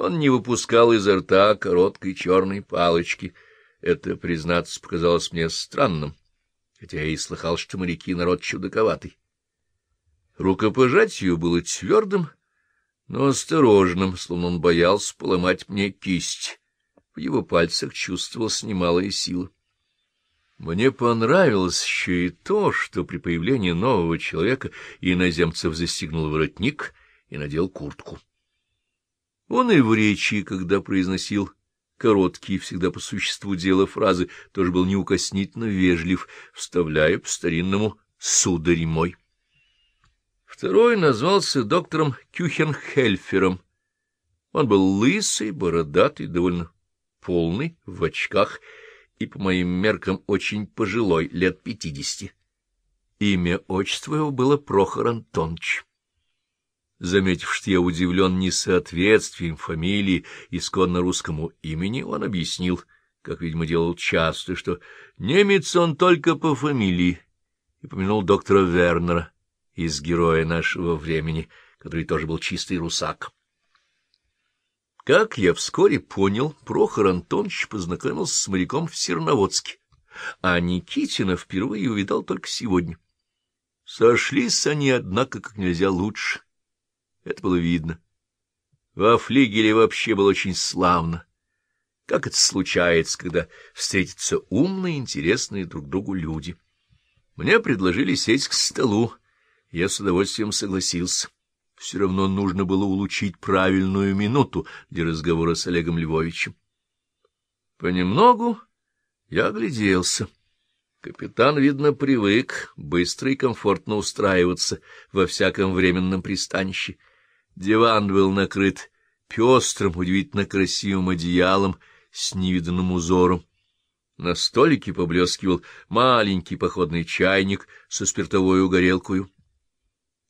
Он не выпускал изо рта короткой черной палочки. Это, признаться, показалось мне странным, хотя я и слыхал, что моряки народ чудаковатый. Рукопожатие было твердым, но осторожным, словно он боялся поломать мне кисть. В его пальцах чувствовалась немалая сила. Мне понравилось еще и то, что при появлении нового человека иноземцев застегнул воротник и надел куртку. Он и в речи, когда произносил короткие, всегда по существу дела фразы, тоже был неукоснительно вежлив, вставляя по-старинному «сударь мой». Второй назвался доктором Кюхенхельфером. Он был лысый, бородатый, довольно полный, в очках и, по моим меркам, очень пожилой, лет пятидесяти. Имя отчество его было Прохор Антонович. Заметив, что я удивлен несоответствием фамилии исконно русскому имени, он объяснил, как, видимо, делал часто, что немец он только по фамилии, и помянул доктора Вернера из героя нашего времени, который тоже был чистый русак. Как я вскоре понял, Прохор Антонович познакомился с моряком в Серноводске, а Никитина впервые увидал только сегодня. Сошлись они, однако, как нельзя лучше. Это было видно. Во флигеле вообще было очень славно. Как это случается, когда встретятся умные, интересные друг другу люди. Мне предложили сесть к столу. Я с удовольствием согласился. Все равно нужно было улучшить правильную минуту для разговора с Олегом Львовичем. Понемногу я огляделся. Капитан, видно, привык быстро и комфортно устраиваться во всяком временном пристанище — Диван был накрыт пестрым, удивительно красивым одеялом с невиданным узором. На столике поблескивал маленький походный чайник со спиртовой угорелкою.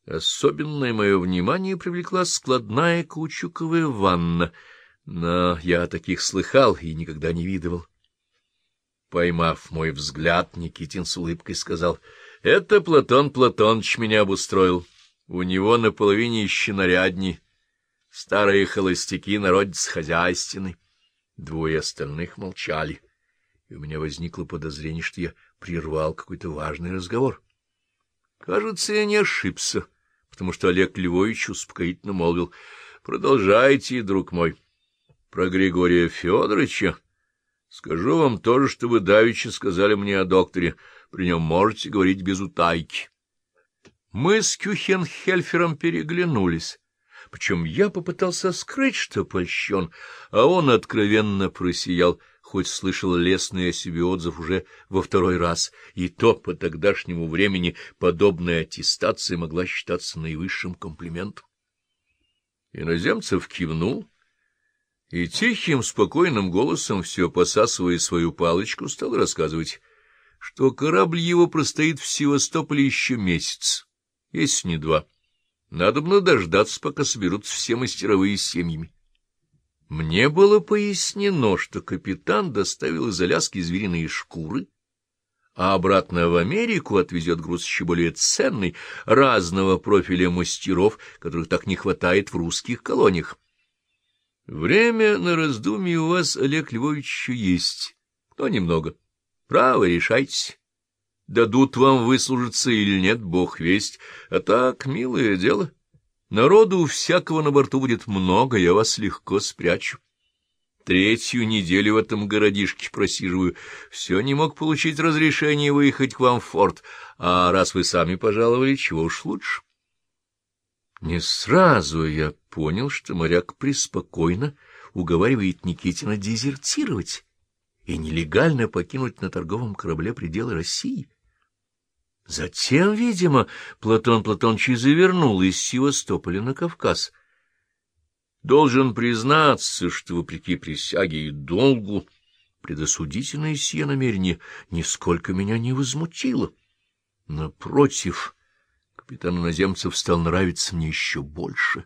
Особенное мое внимание привлекла складная каучуковая ванна, но я таких слыхал и никогда не видывал. Поймав мой взгляд, Никитин с улыбкой сказал, — Это Платон Платоныч меня обустроил. У него на половине еще нарядней. Старые холостяки, народец хозяйственный. Двое остальных молчали, и у меня возникло подозрение, что я прервал какой-то важный разговор. Кажется, я не ошибся, потому что Олег Львович успокоительно молвил. — Продолжайте, друг мой. Про Григория Федоровича скажу вам то же, что вы давеча сказали мне о докторе. При нем можете говорить без утайки. Мы с Кюхенхельфером переглянулись, причем я попытался скрыть, что польщен, а он откровенно просиял, хоть слышал лестный о себе отзыв уже во второй раз, и то по тогдашнему времени подобная аттестация могла считаться наивысшим комплиментом. Иноземцев кивнул и тихим, спокойным голосом, все посасывая свою палочку, стал рассказывать, что корабль его простоит в Севастополе еще месяц если не два. Надо было дождаться, пока соберутся все мастеровые семьями. Мне было пояснено, что капитан доставил из Аляски звериные шкуры, а обратно в Америку отвезет груз еще более ценный, разного профиля мастеров, которых так не хватает в русских колониях. Время на раздумье у вас, Олег Львович, еще есть, но немного. Право, решайтесь дадут вам выслужиться или нет, бог весть. А так, милое дело, народу всякого на борту будет много, я вас легко спрячу. Третью неделю в этом городишке просиживаю, все не мог получить разрешение выехать к вам в форт, а раз вы сами пожаловали, чего уж лучше. Не сразу я понял, что моряк преспокойно уговаривает Никитина дезертировать и нелегально покинуть на торговом корабле пределы России. Затем, видимо, Платон Платонович завернул из Севастополя на Кавказ. Должен признаться, что, вопреки присяге и долгу, предосудительное сие намерение нисколько меня не возмутило. Напротив, капитан иноземцев стал нравиться мне еще больше.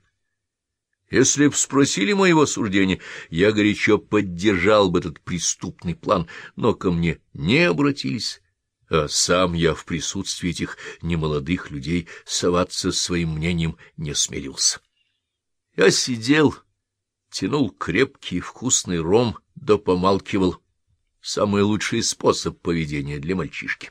Если б спросили моего суждения, я горячо поддержал бы этот преступный план, но ко мне не обратились а сам я в присутствии этих немолодых людей соваться своим мнением не смирился. Я сидел, тянул крепкий вкусный ром, да помалкивал. Самый лучший способ поведения для мальчишки.